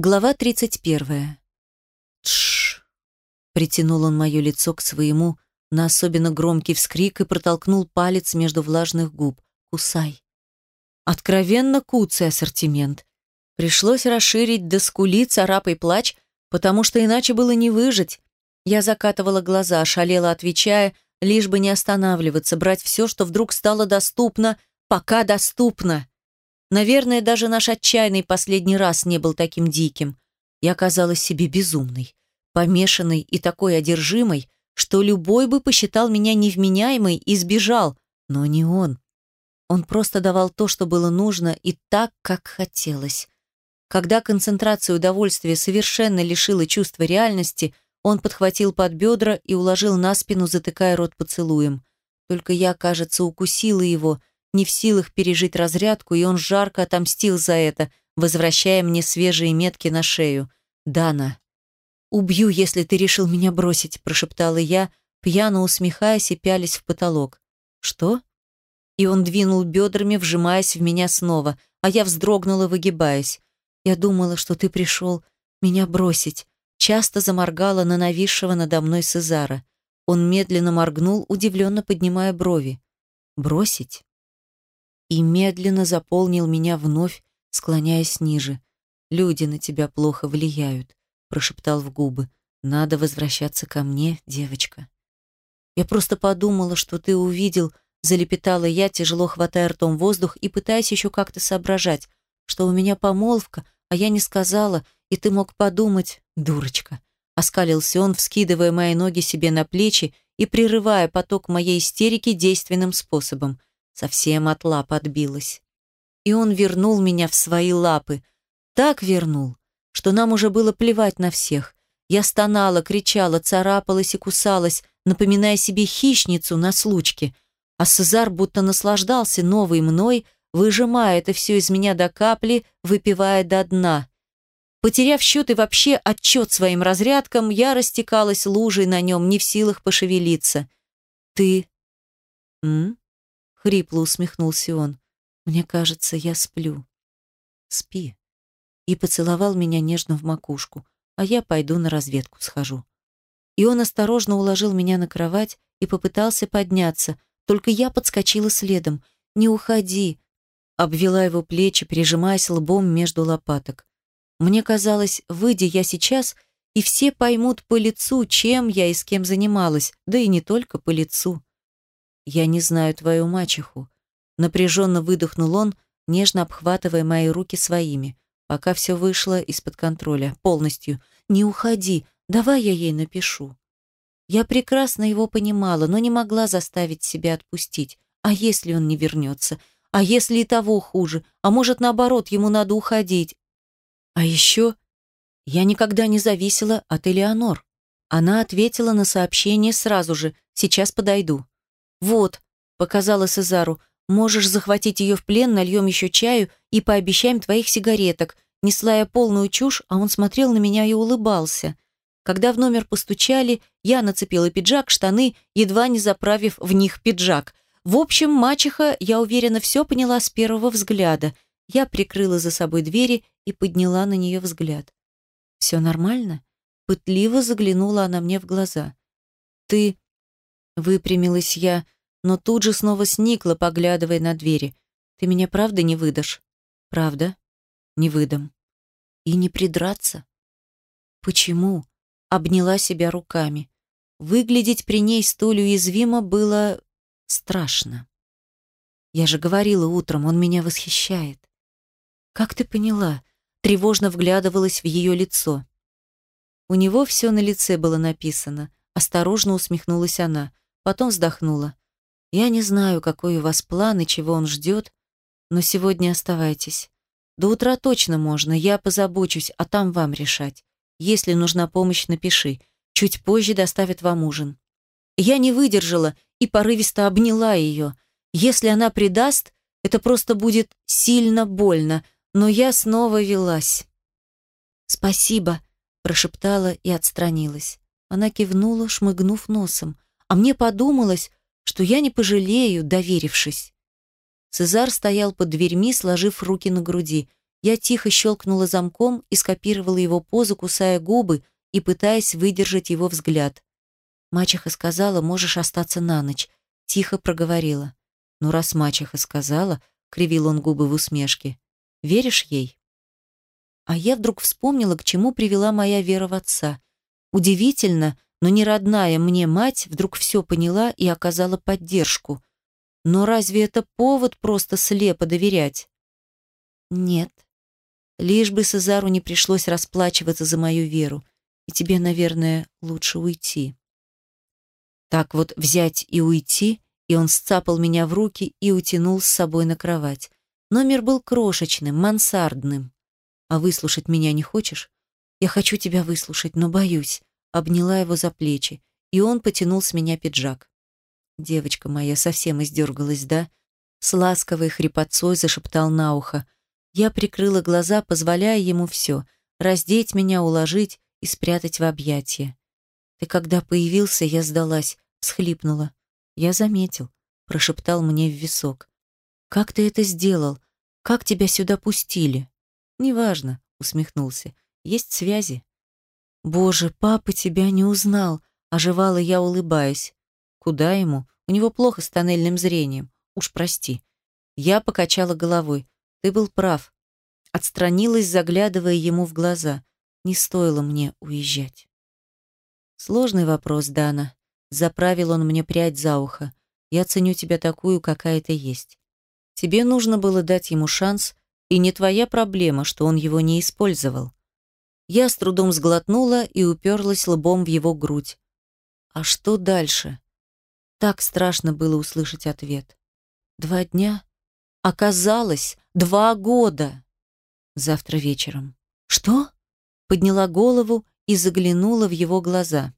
Глава 31. Тш. Притянул он мое лицо к своему на особенно громкий вскрик и протолкнул палец между влажных губ. Кусай. Откровенно куцый ассортимент. Пришлось расширить до скули, царапай плач, потому что иначе было не выжить. Я закатывала глаза, шалела, отвечая, лишь бы не останавливаться, брать все, что вдруг стало доступно, пока доступно. Наверное, даже наш отчаянный последний раз не был таким диким. Я казалась себе безумной, помешанной и такой одержимой, что любой бы посчитал меня невменяемой и сбежал, но не он. Он просто давал то, что было нужно, и так, как хотелось. Когда концентрация удовольствия совершенно лишила чувства реальности, он подхватил под бедра и уложил на спину, затыкая рот поцелуем. Только я, кажется, укусила его, не в силах пережить разрядку, и он жарко отомстил за это, возвращая мне свежие метки на шею. «Дана, убью, если ты решил меня бросить», – прошептала я, пьяно усмехаясь и пялись в потолок. «Что?» И он двинул бедрами, вжимаясь в меня снова, а я вздрогнула, выгибаясь. «Я думала, что ты пришел меня бросить», часто заморгала на нависшего надо мной Сезара. Он медленно моргнул, удивленно поднимая брови. «Бросить?» И медленно заполнил меня вновь, склоняясь ниже. «Люди на тебя плохо влияют», — прошептал в губы. «Надо возвращаться ко мне, девочка». «Я просто подумала, что ты увидел», — залепетала я, тяжело хватая ртом воздух и пытаясь еще как-то соображать, что у меня помолвка, а я не сказала, и ты мог подумать, дурочка. Оскалился он, вскидывая мои ноги себе на плечи и прерывая поток моей истерики действенным способом. Совсем от лап отбилась. И он вернул меня в свои лапы. Так вернул, что нам уже было плевать на всех. Я стонала, кричала, царапалась и кусалась, напоминая себе хищницу на случке. А Сезар будто наслаждался новой мной, выжимая это все из меня до капли, выпивая до дна. Потеряв счет и вообще отчет своим разрядкам, я растекалась лужей на нем, не в силах пошевелиться. «Ты...» «М?» Хрипло усмехнулся он. Мне кажется, я сплю. Спи. И поцеловал меня нежно в макушку, а я пойду на разведку схожу. И он осторожно уложил меня на кровать и попытался подняться, только я подскочила следом. «Не уходи!» Обвела его плечи, прижимаясь лбом между лопаток. Мне казалось, выйдя я сейчас, и все поймут по лицу, чем я и с кем занималась, да и не только по лицу. «Я не знаю твою мачеху», — напряженно выдохнул он, нежно обхватывая мои руки своими, пока все вышло из-под контроля, полностью. «Не уходи, давай я ей напишу». Я прекрасно его понимала, но не могла заставить себя отпустить. А если он не вернется? А если и того хуже? А может, наоборот, ему надо уходить? А еще я никогда не зависела от Элеонор. Она ответила на сообщение сразу же «Сейчас подойду». «Вот», — показала Сезару, «можешь захватить ее в плен, нальем еще чаю и пообещаем твоих сигареток». Несла я полную чушь, а он смотрел на меня и улыбался. Когда в номер постучали, я нацепила пиджак, штаны, едва не заправив в них пиджак. В общем, мачеха, я уверена, все поняла с первого взгляда. Я прикрыла за собой двери и подняла на нее взгляд. «Все нормально?» Пытливо заглянула она мне в глаза. «Ты...» Выпрямилась я, но тут же снова сникла, поглядывая на двери. «Ты меня правда не выдашь?» «Правда?» «Не выдам». «И не придраться?» «Почему?» Обняла себя руками. Выглядеть при ней столь уязвимо было страшно. Я же говорила утром, он меня восхищает. Как ты поняла? Тревожно вглядывалась в ее лицо. У него все на лице было написано. Осторожно усмехнулась она. Потом вздохнула. «Я не знаю, какой у вас план и чего он ждет, но сегодня оставайтесь. До утра точно можно, я позабочусь, а там вам решать. Если нужна помощь, напиши. Чуть позже доставят вам ужин». Я не выдержала и порывисто обняла ее. Если она предаст, это просто будет сильно больно, но я снова велась. «Спасибо», — прошептала и отстранилась. Она кивнула, шмыгнув носом а мне подумалось, что я не пожалею, доверившись. Цезар стоял под дверьми, сложив руки на груди. Я тихо щелкнула замком и скопировала его позу, кусая губы и пытаясь выдержать его взгляд. Мачеха сказала, можешь остаться на ночь. Тихо проговорила. Ну, раз мачеха сказала, кривил он губы в усмешке. Веришь ей? А я вдруг вспомнила, к чему привела моя вера в отца. Удивительно, но не родная мне мать вдруг все поняла и оказала поддержку. Но разве это повод просто слепо доверять? Нет. Лишь бы Сезару не пришлось расплачиваться за мою веру, и тебе, наверное, лучше уйти. Так вот взять и уйти, и он сцапал меня в руки и утянул с собой на кровать. Номер был крошечным, мансардным. А выслушать меня не хочешь? Я хочу тебя выслушать, но боюсь обняла его за плечи, и он потянул с меня пиджак. Девочка моя совсем издергалась, да? С ласковой хрипотцой зашептал на ухо. Я прикрыла глаза, позволяя ему все — раздеть меня, уложить и спрятать в объятия. Ты когда появился, я сдалась, всхлипнула. Я заметил, прошептал мне в висок. Как ты это сделал? Как тебя сюда пустили? Неважно, усмехнулся. Есть связи. «Боже, папа тебя не узнал», — оживала я, улыбаясь. «Куда ему? У него плохо с тоннельным зрением. Уж прости». Я покачала головой. «Ты был прав». Отстранилась, заглядывая ему в глаза. Не стоило мне уезжать. «Сложный вопрос, Дана». Заправил он мне прядь за ухо. «Я ценю тебя такую, какая ты есть. Тебе нужно было дать ему шанс, и не твоя проблема, что он его не использовал. Я с трудом сглотнула и уперлась лбом в его грудь. А что дальше? Так страшно было услышать ответ. Два дня? Оказалось, два года. Завтра вечером. Что? Подняла голову и заглянула в его глаза.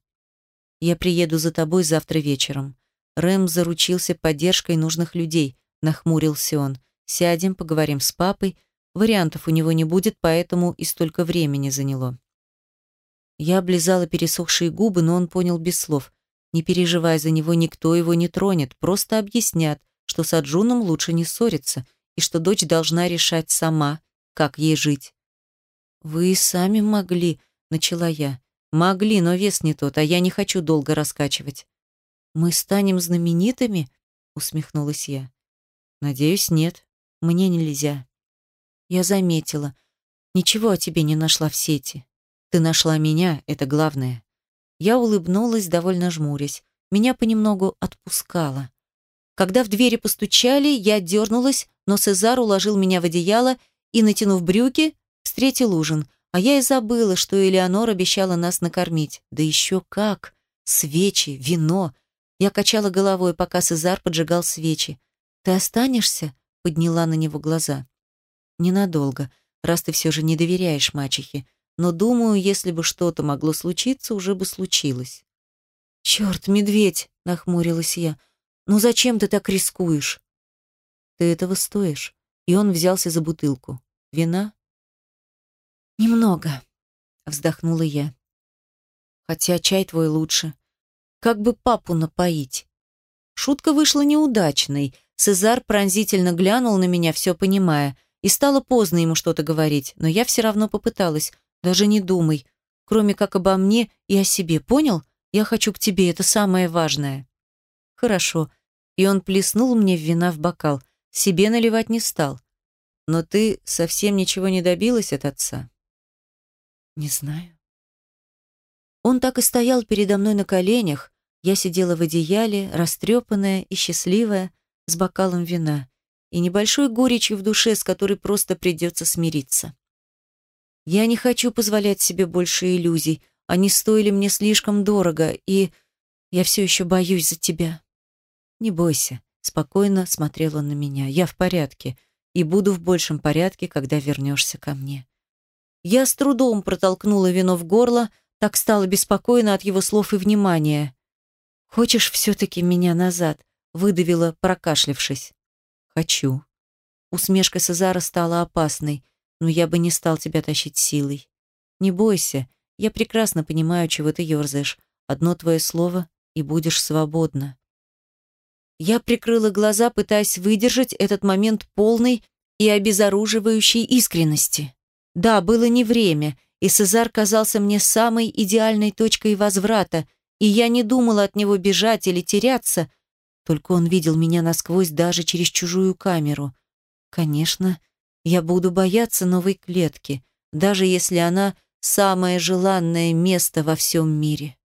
Я приеду за тобой завтра вечером. Рэм заручился поддержкой нужных людей, нахмурился он. Сядем, поговорим с папой, Вариантов у него не будет, поэтому и столько времени заняло. Я облизала пересохшие губы, но он понял без слов. Не переживай за него, никто его не тронет, просто объяснят, что с Аджуном лучше не ссориться и что дочь должна решать сама, как ей жить. «Вы сами могли», — начала я. «Могли, но вес не тот, а я не хочу долго раскачивать». «Мы станем знаменитыми?» — усмехнулась я. «Надеюсь, нет. Мне нельзя». Я заметила. Ничего о тебе не нашла в сети. Ты нашла меня, это главное. Я улыбнулась, довольно жмурясь. Меня понемногу отпускало. Когда в двери постучали, я дернулась, но Сезар уложил меня в одеяло и, натянув брюки, встретил ужин. А я и забыла, что Элеонор обещала нас накормить. Да еще как! Свечи, вино. Я качала головой, пока Сезар поджигал свечи. «Ты останешься?» — подняла на него глаза. Ненадолго, раз ты все же не доверяешь мачехе. Но думаю, если бы что-то могло случиться, уже бы случилось. «Черт, медведь!» — нахмурилась я. «Ну зачем ты так рискуешь?» «Ты этого стоишь». И он взялся за бутылку. «Вина?» «Немного», — вздохнула я. «Хотя чай твой лучше. Как бы папу напоить?» Шутка вышла неудачной. Цезар пронзительно глянул на меня, все понимая — и стало поздно ему что-то говорить, но я все равно попыталась. Даже не думай. Кроме как обо мне и о себе, понял? Я хочу к тебе, это самое важное. Хорошо. И он плеснул мне вина в бокал. Себе наливать не стал. Но ты совсем ничего не добилась от отца? Не знаю. Он так и стоял передо мной на коленях. Я сидела в одеяле, растрепанная и счастливая, с бокалом вина и небольшой горечью в душе, с которой просто придется смириться. Я не хочу позволять себе больше иллюзий, они стоили мне слишком дорого, и я все еще боюсь за тебя. Не бойся, спокойно смотрел он на меня. Я в порядке и буду в большем порядке, когда вернешься ко мне. Я с трудом протолкнула вино в горло, так стало беспокойно от его слов и внимания. «Хочешь все-таки меня назад?» — выдавила, прокашлявшись. «Хочу». Усмешка Сезара стала опасной, но я бы не стал тебя тащить силой. Не бойся, я прекрасно понимаю, чего ты ерзаешь. Одно твое слово, и будешь свободна. Я прикрыла глаза, пытаясь выдержать этот момент полной и обезоруживающей искренности. Да, было не время, и Сезар казался мне самой идеальной точкой возврата, и я не думала от него бежать или теряться, только он видел меня насквозь даже через чужую камеру. Конечно, я буду бояться новой клетки, даже если она самое желанное место во всем мире.